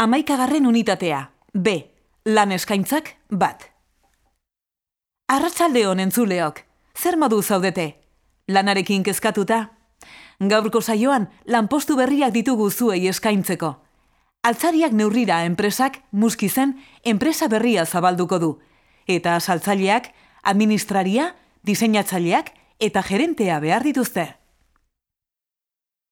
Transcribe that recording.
Amaikagarren unitatea. B. Lan eskaintzak bat. Arratsalde honen zuleok. Zer modu zaudete? Lanarekin kezkatuta? Gaurko saioan lanpostu berriak ditugu zuei eskaintzeko. Altzariak neurrira enpresak muskizen enpresa berria zabalduko du. Eta saltzaileak, administraria, diseinatzaileak eta gerentea behar dituzte.